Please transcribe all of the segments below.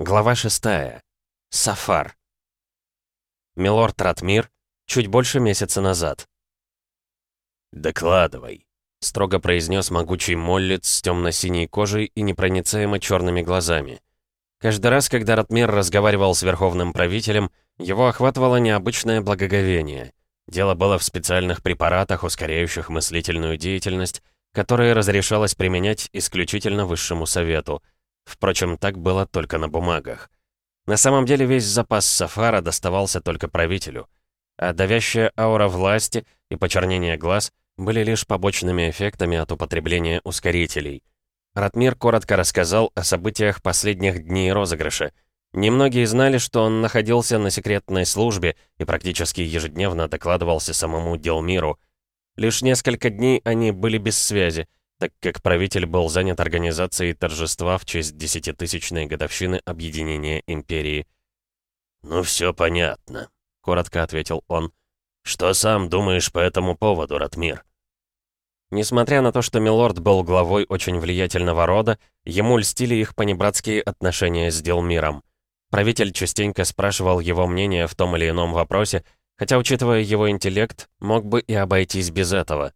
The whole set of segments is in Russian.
Глава 6. Сафар. Милорд Ратмир чуть больше месяца назад. «Докладывай», — строго произнес могучий моллец с темно-синей кожей и непроницаемо черными глазами. Каждый раз, когда Ратмир разговаривал с верховным правителем, его охватывало необычное благоговение. Дело было в специальных препаратах, ускоряющих мыслительную деятельность, которые разрешалось применять исключительно высшему совету — Впрочем, так было только на бумагах. На самом деле весь запас Сафара доставался только правителю, а давящая аура власти и почернение глаз были лишь побочными эффектами от употребления ускорителей. Ратмир коротко рассказал о событиях последних дней розыгрыша. Немногие знали, что он находился на секретной службе и практически ежедневно докладывался самому Делмиру. Лишь несколько дней они были без связи — так как правитель был занят организацией торжества в честь десятитысячной годовщины объединения империи. «Ну все понятно», — коротко ответил он. «Что сам думаешь по этому поводу, Ратмир?» Несмотря на то, что Милорд был главой очень влиятельного рода, ему льстили их понебратские отношения с Делмиром. Правитель частенько спрашивал его мнение в том или ином вопросе, хотя, учитывая его интеллект, мог бы и обойтись без этого.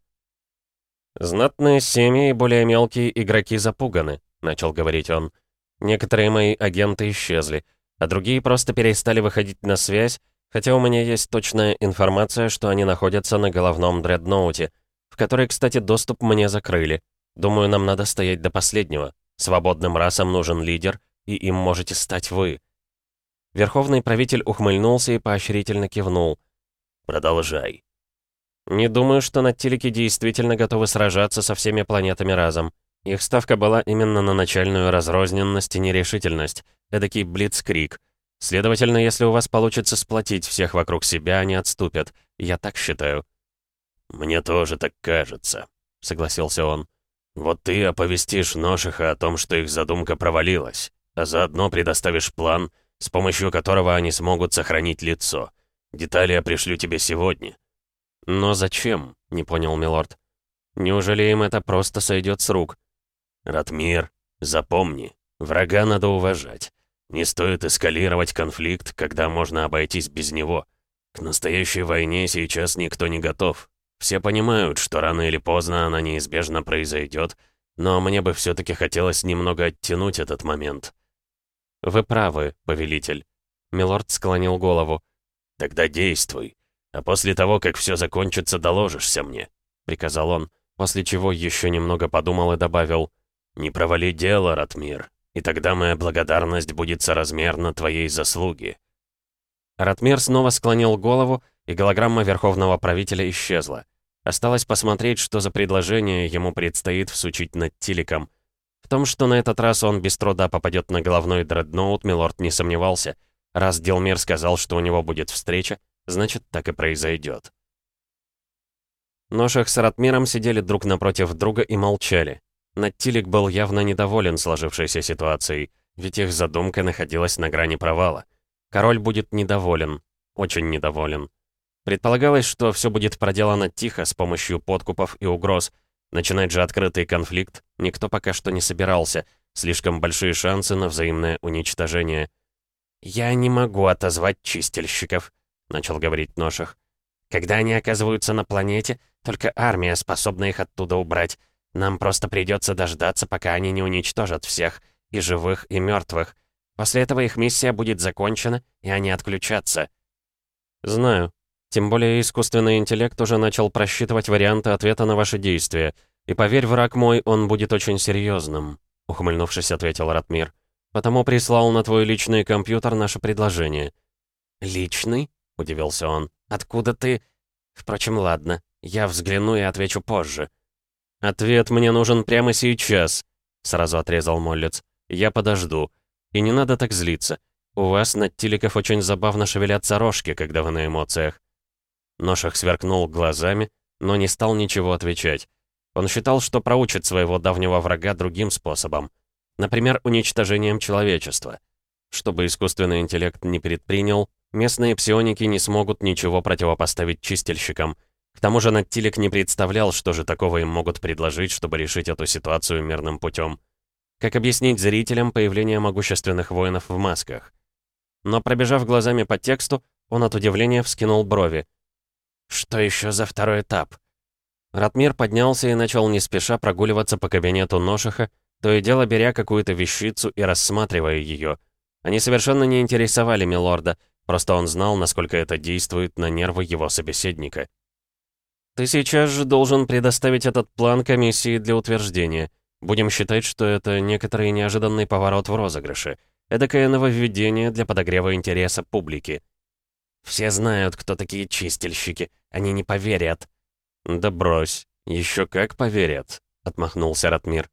«Знатные семьи и более мелкие игроки запуганы», — начал говорить он. «Некоторые мои агенты исчезли, а другие просто перестали выходить на связь, хотя у меня есть точная информация, что они находятся на головном дредноуте, в который, кстати, доступ мне закрыли. Думаю, нам надо стоять до последнего. Свободным расам нужен лидер, и им можете стать вы». Верховный правитель ухмыльнулся и поощрительно кивнул. «Продолжай», не думаю, что Наттилики действительно готовы сражаться со всеми планетами разом. Их ставка была именно на начальную разрозненность и нерешительность, эдакий блицкрик. Следовательно, если у вас получится сплотить всех вокруг себя, они отступят. Я так считаю. «Мне тоже так кажется», — согласился он. «Вот ты оповестишь Ношиха о том, что их задумка провалилась, а заодно предоставишь план, с помощью которого они смогут сохранить лицо. Детали я пришлю тебе сегодня. «Но зачем?» — не понял Милорд. «Неужели им это просто сойдет с рук?» «Ратмир, запомни, врага надо уважать. Не стоит эскалировать конфликт, когда можно обойтись без него. К настоящей войне сейчас никто не готов. Все понимают, что рано или поздно она неизбежно произойдет, но мне бы все-таки хотелось немного оттянуть этот момент». «Вы правы, повелитель». Милорд склонил голову. «Тогда действуй. А после того, как все закончится, доложишься мне», — приказал он, после чего еще немного подумал и добавил, «Не провали дело, Ратмир, и тогда моя благодарность будет соразмерна твоей заслуге». Ратмир снова склонил голову, и голограмма Верховного Правителя исчезла. Осталось посмотреть, что за предложение ему предстоит всучить над Тиликом. В том, что на этот раз он без труда попадет на головной дредноут, Милорд не сомневался. Раз Делмир сказал, что у него будет встреча, Значит, так и произойдет. Ношах с Ратмиром сидели друг напротив друга и молчали. Наттилик был явно недоволен сложившейся ситуацией, ведь их задумка находилась на грани провала. Король будет недоволен, очень недоволен. Предполагалось, что все будет проделано тихо, с помощью подкупов и угроз. Начинать же открытый конфликт никто пока что не собирался, слишком большие шансы на взаимное уничтожение. «Я не могу отозвать чистильщиков», начал говорить Ношах. «Когда они оказываются на планете, только армия способна их оттуда убрать. Нам просто придется дождаться, пока они не уничтожат всех, и живых, и мертвых. После этого их миссия будет закончена, и они отключатся». «Знаю. Тем более искусственный интеллект уже начал просчитывать варианты ответа на ваши действия. И поверь, враг мой, он будет очень серьезным», — ухмыльнувшись, ответил Ратмир. «Потому прислал на твой личный компьютер наше предложение». «Личный?» — удивился он. «Откуда ты...» «Впрочем, ладно. Я взгляну и отвечу позже». «Ответ мне нужен прямо сейчас», — сразу отрезал Моллец. «Я подожду. И не надо так злиться. У вас, над Тиликов, очень забавно шевелятся рожки, когда вы на эмоциях». Ношах сверкнул глазами, но не стал ничего отвечать. Он считал, что проучит своего давнего врага другим способом. Например, уничтожением человечества. Чтобы искусственный интеллект не предпринял, Местные псионики не смогут ничего противопоставить чистильщикам. К тому же Наттилик не представлял, что же такого им могут предложить, чтобы решить эту ситуацию мирным путем. Как объяснить зрителям появление могущественных воинов в масках? Но пробежав глазами по тексту, он от удивления вскинул брови. «Что еще за второй этап?» Ратмир поднялся и начал не спеша прогуливаться по кабинету Ношиха, то и дело беря какую-то вещицу и рассматривая ее. Они совершенно не интересовали Милорда, просто он знал, насколько это действует на нервы его собеседника. «Ты сейчас же должен предоставить этот план комиссии для утверждения. Будем считать, что это некоторый неожиданный поворот в розыгрыше. Эдакое нововведение для подогрева интереса публики. Все знают, кто такие чистильщики. Они не поверят». «Да брось. Еще как поверят», — отмахнулся Ратмир.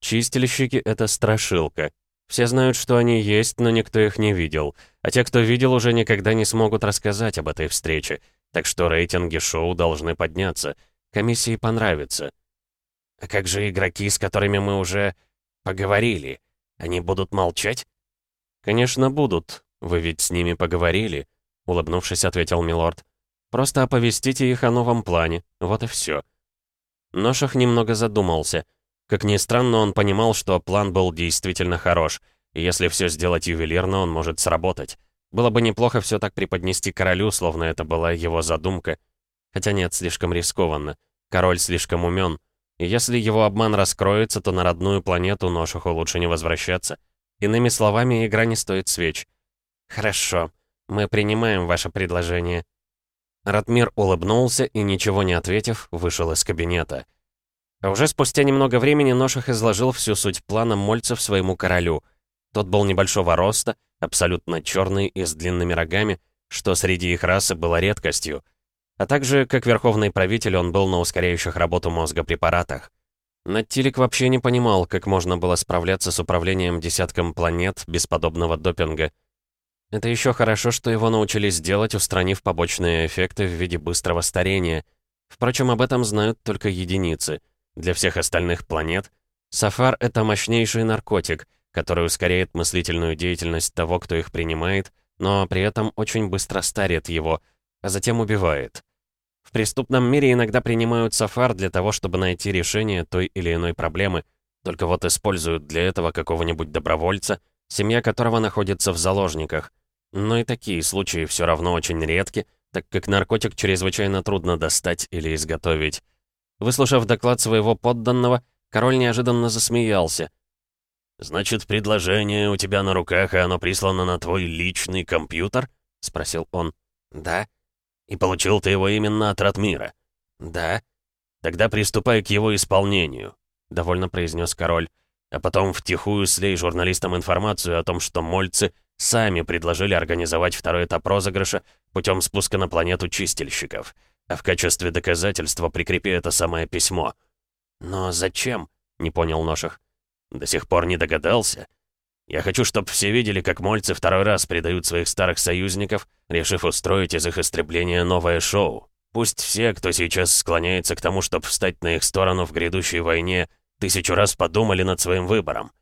«Чистильщики — это страшилка. Все знают, что они есть, но никто их не видел. А те, кто видел, уже никогда не смогут рассказать об этой встрече. Так что рейтинги шоу должны подняться. Комиссии понравится. А как же игроки, с которыми мы уже поговорили? Они будут молчать? Конечно, будут. Вы ведь с ними поговорили, улыбнувшись, ответил Милорд. Просто оповестите их о новом плане. Вот и все. Ношах немного задумался. Как ни странно, он понимал, что план был действительно хорош, и если все сделать ювелирно, он может сработать. Было бы неплохо все так преподнести королю, словно это была его задумка. Хотя нет, слишком рискованно. Король слишком умен. И если его обман раскроется, то на родную планету Ношуху лучше не возвращаться. Иными словами, игра не стоит свеч. «Хорошо, мы принимаем ваше предложение». Ратмир улыбнулся и, ничего не ответив, вышел из кабинета. А уже спустя немного времени Ношах изложил всю суть плана Мольцев своему королю. Тот был небольшого роста, абсолютно черный и с длинными рогами, что среди их расы было редкостью. А также, как верховный правитель, он был на ускоряющих работу мозга препаратах. Наттилик вообще не понимал, как можно было справляться с управлением десятком планет без подобного допинга. Это еще хорошо, что его научились делать, устранив побочные эффекты в виде быстрого старения. Впрочем, об этом знают только единицы. Для всех остальных планет Сафар — это мощнейший наркотик — который ускоряет мыслительную деятельность того, кто их принимает, но при этом очень быстро старит его, а затем убивает. В преступном мире иногда принимают сафар для того, чтобы найти решение той или иной проблемы, только вот используют для этого какого-нибудь добровольца, семья которого находится в заложниках. Но и такие случаи все равно очень редки, так как наркотик чрезвычайно трудно достать или изготовить. Выслушав доклад своего подданного, король неожиданно засмеялся — «Значит, предложение у тебя на руках, и оно прислано на твой личный компьютер?» — спросил он. «Да». «И получил ты его именно от Ратмира?» «Да». «Тогда приступай к его исполнению», — довольно произнес король. «А потом втихую слей журналистам информацию о том, что мольцы сами предложили организовать второй этап розыгрыша путем спуска на планету чистильщиков. А в качестве доказательства прикрепи это самое письмо». «Но зачем?» — не понял Ношах. До сих пор не догадался? Я хочу, чтобы все видели, как мольцы второй раз предают своих старых союзников, решив устроить из их истребления новое шоу. Пусть все, кто сейчас склоняется к тому, чтобы встать на их сторону в грядущей войне, тысячу раз подумали над своим выбором.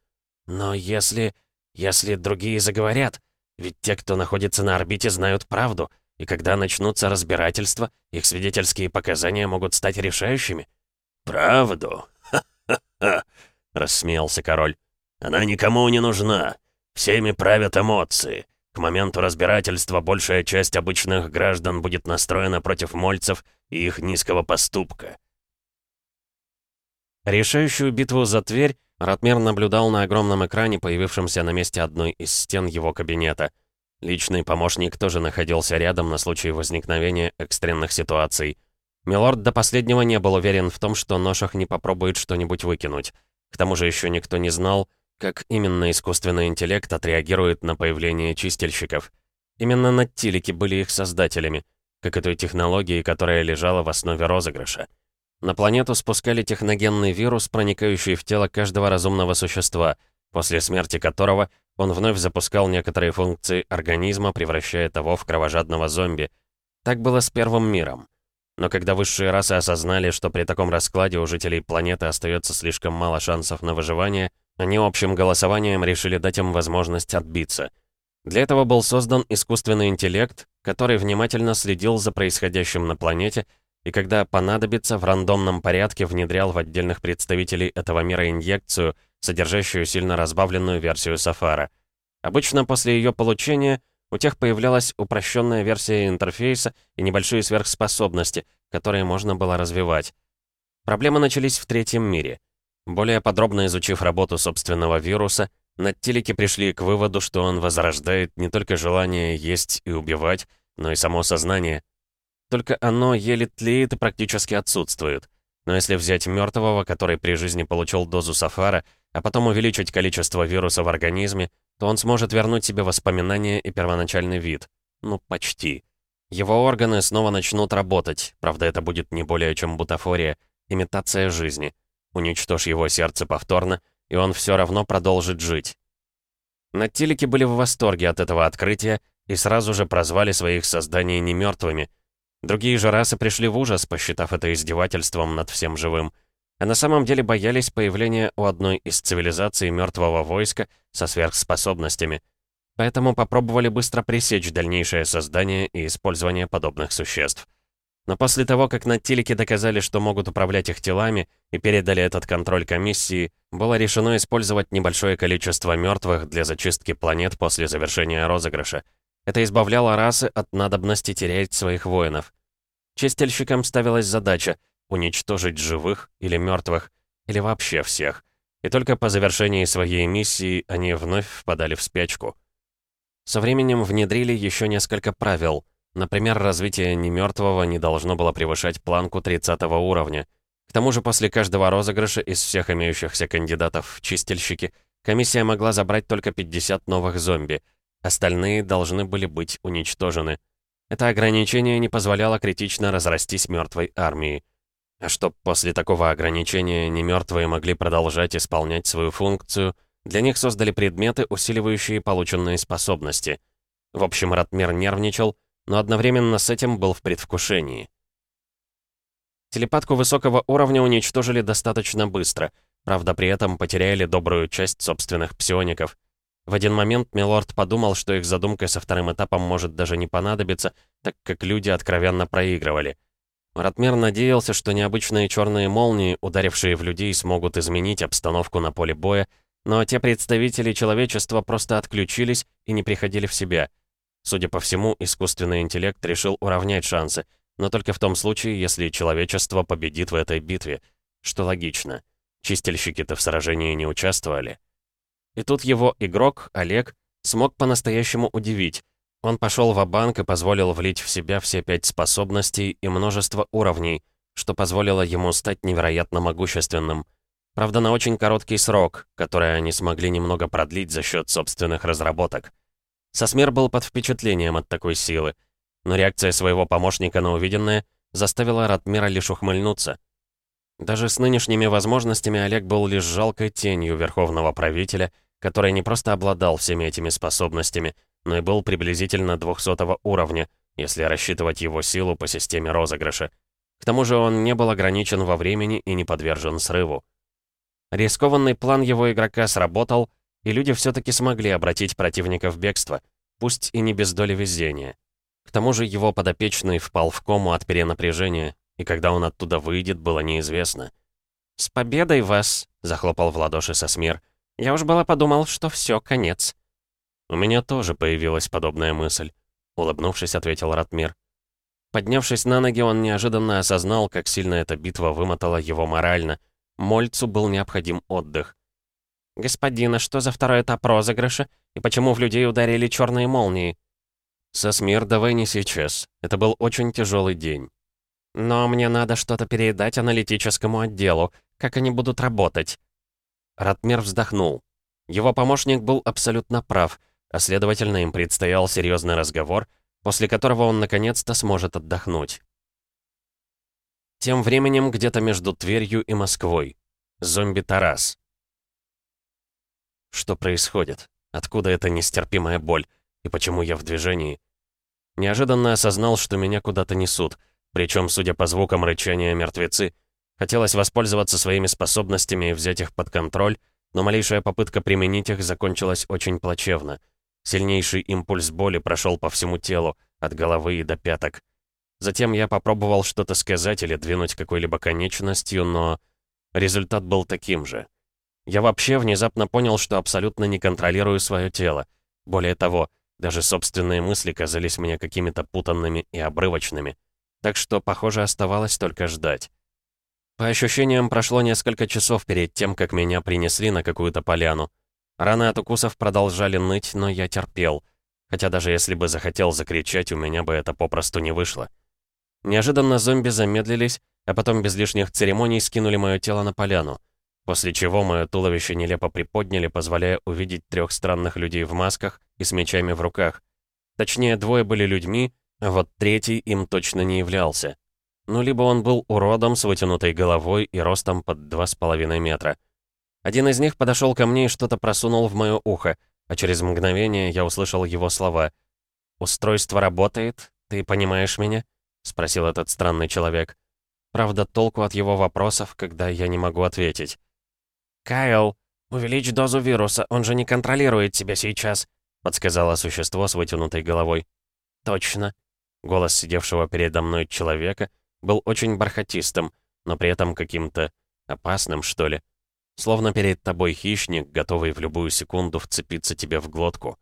Но если... если другие заговорят, ведь те, кто находится на орбите, знают правду, и когда начнутся разбирательства, их свидетельские показания могут стать решающими. «Правду? Ха-ха-ха! — рассмеялся король. «Она никому не нужна. Всеми правят эмоции. К моменту разбирательства большая часть обычных граждан будет настроена против мольцев и их низкого поступка». Решающую битву за Тверь Ратмир наблюдал на огромном экране, появившемся на месте одной из стен его кабинета. Личный помощник тоже находился рядом на случай возникновения экстренных ситуаций. Милорд до последнего не был уверен в том, что Ношах не попробует что-нибудь выкинуть. К тому же еще никто не знал, как именно искусственный интеллект отреагирует на появление чистильщиков. Именно надтилики были их создателями, как и той технологии, которая лежала в основе розыгрыша. На планету спускали техногенный вирус, проникающий в тело каждого разумного существа, после смерти которого он вновь запускал некоторые функции организма, превращая того в кровожадного зомби. Так было с первым миром. Но когда высшие расы осознали, что при таком раскладе у жителей планеты остается слишком мало шансов на выживание, они общим голосованием решили дать им возможность отбиться. Для этого был создан искусственный интеллект, который внимательно следил за происходящим на планете и когда понадобится, в рандомном порядке внедрял в отдельных представителей этого мира инъекцию, содержащую сильно разбавленную версию Сафара. Обычно после ее получения у тех появлялась упрощенная версия интерфейса и небольшие сверхспособности, которые можно было развивать. Проблемы начались в третьем мире. Более подробно изучив работу собственного вируса, Наттилики пришли к выводу, что он возрождает не только желание есть и убивать, но и само сознание. Только оно еле тлеет и практически отсутствует. Но если взять мертвого, который при жизни получил дозу сафара, а потом увеличить количество вируса в организме, то он сможет вернуть себе воспоминания и первоначальный вид. Ну, почти. Его органы снова начнут работать, правда, это будет не более чем бутафория, имитация жизни. Уничтожь его сердце повторно, и он все равно продолжит жить. Наттилики были в восторге от этого открытия и сразу же прозвали своих созданий немертвыми. Другие же расы пришли в ужас, посчитав это издевательством над всем живым. А на самом деле боялись появления у одной из цивилизаций мертвого войска со сверхспособностями. Поэтому попробовали быстро пресечь дальнейшее создание и использование подобных существ. Но после того, как Наттилики доказали, что могут управлять их телами, и передали этот контроль комиссии, было решено использовать небольшое количество мертвых для зачистки планет после завершения розыгрыша. Это избавляло расы от надобности терять своих воинов. Чистильщикам ставилась задача уничтожить живых или мертвых, или вообще всех. И только по завершении своей миссии они вновь впадали в спячку. Со временем внедрили еще несколько правил — Например, развитие немертвого не должно было превышать планку 30 уровня. К тому же после каждого розыгрыша из всех имеющихся кандидатов в чистильщики комиссия могла забрать только 50 новых зомби. Остальные должны были быть уничтожены. Это ограничение не позволяло критично разрастись мертвой армии. А чтоб после такого ограничения немертвые могли продолжать исполнять свою функцию, для них создали предметы, усиливающие полученные способности. В общем, Ратмир нервничал, но одновременно с этим был в предвкушении. Телепатку высокого уровня уничтожили достаточно быстро, правда при этом потеряли добрую часть собственных псиоников. В один момент Милорд подумал, что их задумка со вторым этапом может даже не понадобиться, так как люди откровенно проигрывали. Ратмир надеялся, что необычные черные молнии, ударившие в людей, смогут изменить обстановку на поле боя, но те представители человечества просто отключились и не приходили в себя — Судя по всему, искусственный интеллект решил уравнять шансы, но только в том случае, если человечество победит в этой битве. Что логично. Чистильщики-то в сражении не участвовали. И тут его игрок, Олег, смог по-настоящему удивить. Он пошел в банк и позволил влить в себя все пять способностей и множество уровней, что позволило ему стать невероятно могущественным. Правда, на очень короткий срок, который они смогли немного продлить за счет собственных разработок. Сосмер был под впечатлением от такой силы, но реакция своего помощника на увиденное заставила Ратмира лишь ухмыльнуться. Даже с нынешними возможностями Олег был лишь жалкой тенью верховного правителя, который не просто обладал всеми этими способностями, но и был приблизительно 200 уровня, если рассчитывать его силу по системе розыгрыша. К тому же он не был ограничен во времени и не подвержен срыву. Рискованный план его игрока сработал, и люди все-таки смогли обратить противника в бегство, пусть и не без доли везения. К тому же его подопечный впал в кому от перенапряжения, и когда он оттуда выйдет, было неизвестно. «С победой вас!» — захлопал в ладоши Сосмир. «Я уж было подумал, что все, конец». «У меня тоже появилась подобная мысль», — улыбнувшись, ответил Ратмир. Поднявшись на ноги, он неожиданно осознал, как сильно эта битва вымотала его морально. Мольцу был необходим отдых. «Господин, а что за второй этап розыгрыша? И почему в людей ударили черные молнии?» «Сосмир, давай не сейчас. Это был очень тяжелый день». «Но мне надо что-то передать аналитическому отделу. Как они будут работать?» Ратмир вздохнул. Его помощник был абсолютно прав, а следовательно, им предстоял серьезный разговор, после которого он наконец-то сможет отдохнуть. Тем временем где-то между Тверью и Москвой. Зомби Тарас. Что происходит? Откуда эта нестерпимая боль? И почему я в движении? Неожиданно осознал, что меня куда-то несут. Причем, судя по звукам рычания мертвецы, хотелось воспользоваться своими способностями и взять их под контроль, но малейшая попытка применить их закончилась очень плачевно. Сильнейший импульс боли прошел по всему телу, от головы и до пяток. Затем я попробовал что-то сказать или двинуть какой-либо конечностью, но результат был таким же — Я вообще внезапно понял, что абсолютно не контролирую свое тело. Более того, даже собственные мысли казались мне какими-то путанными и обрывочными. Так что, похоже, оставалось только ждать. По ощущениям, прошло несколько часов перед тем, как меня принесли на какую-то поляну. Раны от укусов продолжали ныть, но я терпел. Хотя даже если бы захотел закричать, у меня бы это попросту не вышло. Неожиданно зомби замедлились, а потом без лишних церемоний скинули мое тело на поляну. После чего мое туловище нелепо приподняли, позволяя увидеть трех странных людей в масках и с мечами в руках. Точнее, двое были людьми, а вот третий им точно не являлся. Ну, либо он был уродом с вытянутой головой и ростом под два с половиной метра. Один из них подошел ко мне и что-то просунул в мое ухо, а через мгновение я услышал его слова. «Устройство работает? Ты понимаешь меня?» — спросил этот странный человек. Правда, толку от его вопросов, когда я не могу ответить. «Кайл, увеличь дозу вируса, он же не контролирует тебя сейчас», — подсказало существо с вытянутой головой. «Точно». Голос сидевшего передо мной человека был очень бархатистым, но при этом каким-то опасным, что ли. Словно перед тобой хищник, готовый в любую секунду вцепиться тебе в глотку.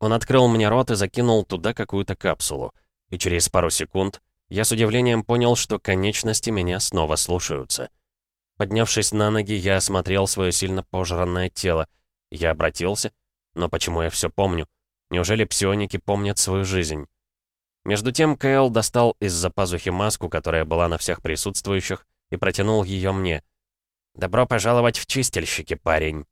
Он открыл мне рот и закинул туда какую-то капсулу. И через пару секунд я с удивлением понял, что конечности меня снова слушаются. Поднявшись на ноги, я осмотрел свое сильно пожранное тело. Я обратился, но почему я все помню? Неужели псионики помнят свою жизнь? Между тем Кэл достал из-за пазухи маску, которая была на всех присутствующих, и протянул ее мне. «Добро пожаловать в чистильщики, парень!»